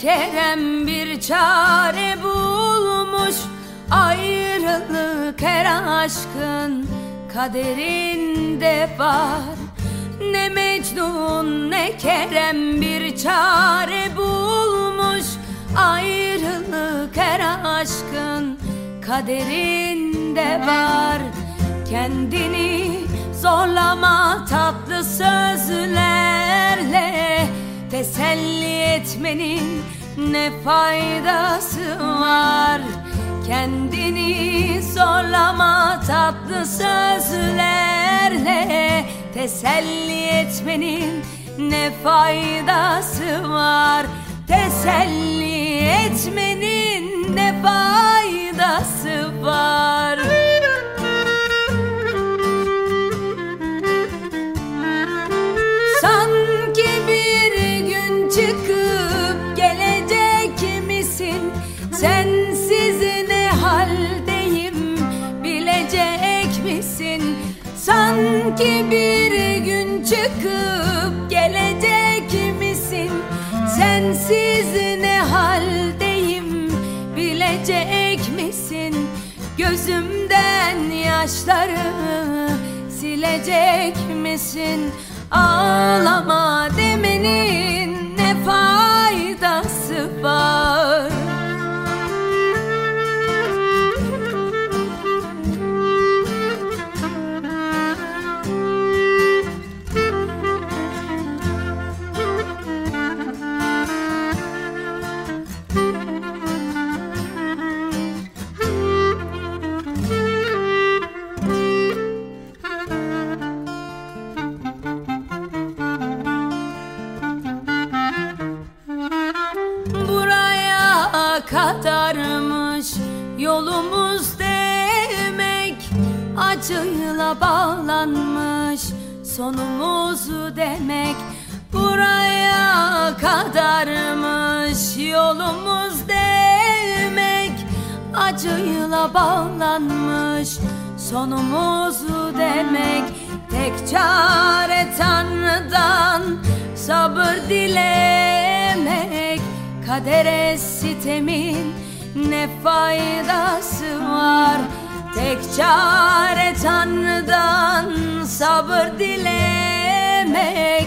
kerem bir çare bulmuş. Ayrılık her aşkın kaderinde var. Ne Mecnun ne Kerem bir çare bulmuş. Ayrılık her aşkın kaderinde var. Kendini zorlama tatlı sözlerle Teselli etmenin ne faydası var? Kendini zorlama tatlı sözlerle. Teselli etmenin ne faydası var? Teselli etmenin ne faydası var çıkıp gelecek misin? Sensiz ne haldeyim? Bilecek misin? Gözümden yaşları silecek misin? Ağlama demenin ne faydası kadarmış. Yolumuz demek Acıyla bağlanmış. Sonumuz demek Buraya kadarmış. Yolumuz demek Acıyla bağlanmış. Sonumuz demek Tek çare Tanrı'dan sabır dilemek Kadere sitemin ne faydası var? Tek çare Tanrı'dan sabır dilemek.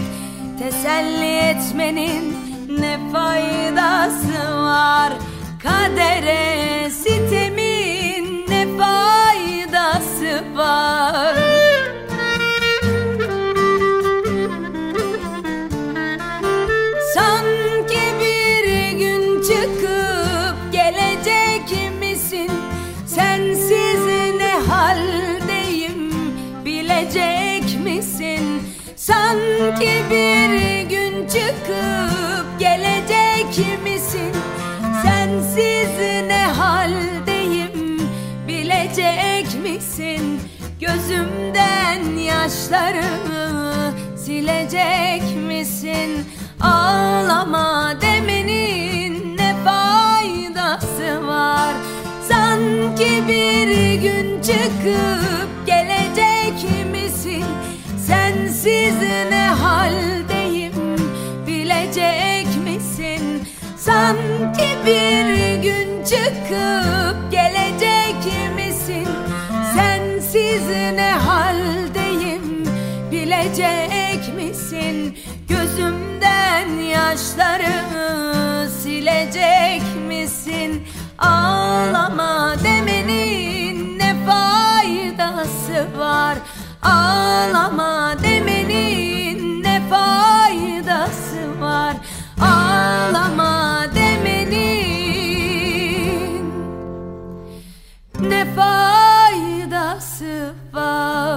Teselli etmenin ne faydası var? Kadere Sanki bir gün çıkıp gelecek misin? Sensiz ne haldeyim bilecek misin? Gözümden yaşlarımı silecek misin? Ağlama demenin ne faydası var? Sanki bir gün çıkıp gelecek Sensiz ne haldeyim? Bilecek misin? Sanki bir gün çıkıp gelecek misin? Sensiz ne haldeyim? Bilecek misin? Gözümden yaşları silecek misin? Ağlama var. Ağlama demenin Ne faydası var?